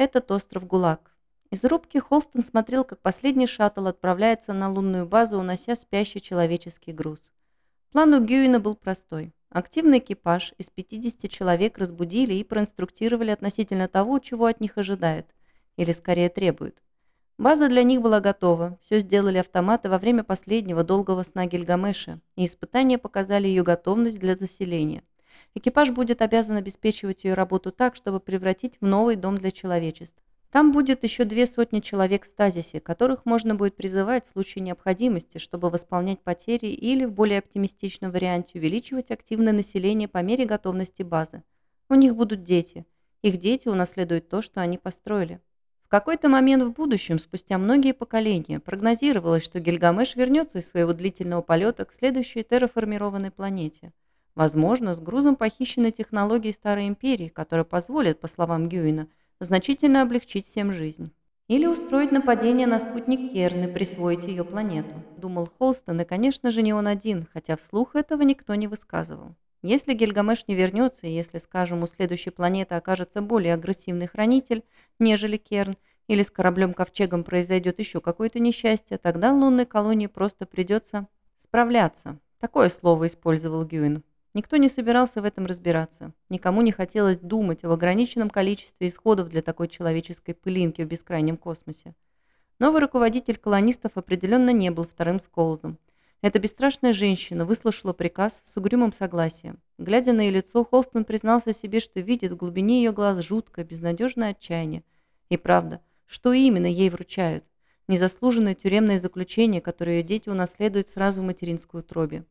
Этот остров ГУЛАГ. Из рубки Холстон смотрел, как последний шаттл отправляется на лунную базу, унося спящий человеческий груз. План у Гюина был простой. Активный экипаж из 50 человек разбудили и проинструктировали относительно того, чего от них ожидает, или скорее требует. База для них была готова, все сделали автоматы во время последнего долгого сна Гильгамеша, и испытания показали ее готовность для заселения. Экипаж будет обязан обеспечивать ее работу так, чтобы превратить в новый дом для человечества. Там будет еще две сотни человек в стазисе, которых можно будет призывать в случае необходимости, чтобы восполнять потери или, в более оптимистичном варианте, увеличивать активное население по мере готовности базы. У них будут дети. Их дети унаследуют то, что они построили. В какой-то момент в будущем, спустя многие поколения, прогнозировалось, что Гильгамеш вернется из своего длительного полета к следующей терраформированной планете. Возможно, с грузом похищенной технологии Старой Империи, которая позволит, по словам Гюина, значительно облегчить всем жизнь. Или устроить нападение на спутник Керны, присвоить ее планету. Думал Холстон, и, конечно же, не он один, хотя вслух этого никто не высказывал. Если Гильгамеш не вернется, и если, скажем, у следующей планеты окажется более агрессивный хранитель, нежели Керн, или с кораблем-ковчегом произойдет еще какое-то несчастье, тогда лунной колонии просто придется справляться. Такое слово использовал Гюин. Никто не собирался в этом разбираться. Никому не хотелось думать об ограниченном количестве исходов для такой человеческой пылинки в бескрайнем космосе. Новый руководитель колонистов определенно не был вторым сколзом. Эта бесстрашная женщина выслушала приказ с угрюмым согласием. Глядя на ее лицо, Холстон признался себе, что видит в глубине ее глаз жуткое, безнадежное отчаяние. И правда, что именно ей вручают? Незаслуженное тюремное заключение, которое ее дети унаследуют сразу в материнской утробе.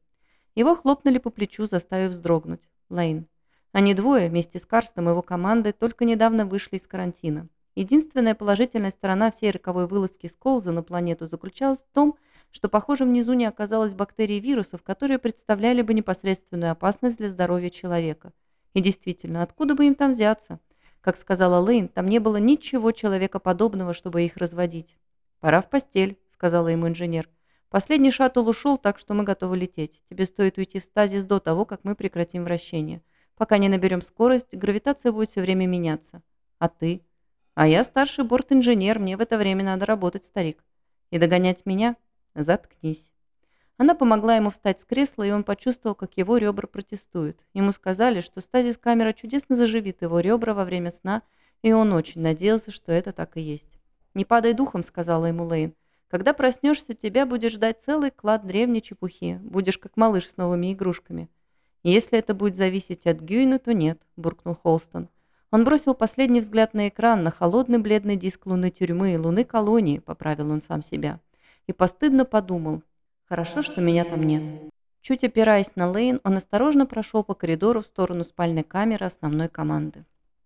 Его хлопнули по плечу, заставив вздрогнуть. Лейн. Они двое, вместе с Карстом и его командой, только недавно вышли из карантина. Единственная положительная сторона всей роковой вылазки Сколза на планету заключалась в том, что, похоже, внизу не оказалось бактерий вирусов, которые представляли бы непосредственную опасность для здоровья человека. И действительно, откуда бы им там взяться? Как сказала Лейн, там не было ничего человекоподобного, чтобы их разводить. «Пора в постель», — сказала ему инженер. Последний шаттл ушел, так что мы готовы лететь. Тебе стоит уйти в стазис до того, как мы прекратим вращение. Пока не наберем скорость, гравитация будет все время меняться. А ты? А я старший борт-инженер, мне в это время надо работать, старик. И догонять меня? Заткнись. Она помогла ему встать с кресла, и он почувствовал, как его ребра протестуют. Ему сказали, что стазис-камера чудесно заживит его ребра во время сна, и он очень надеялся, что это так и есть. «Не падай духом», — сказала ему Лейн. Когда проснешься, тебя будет ждать целый клад древней чепухи. Будешь как малыш с новыми игрушками. если это будет зависеть от Гюйна, то нет», – буркнул Холстон. Он бросил последний взгляд на экран, на холодный бледный диск луны тюрьмы и луны колонии, поправил он сам себя. И постыдно подумал. «Хорошо, что меня там нет». Чуть опираясь на Лейн, он осторожно прошел по коридору в сторону спальной камеры основной команды.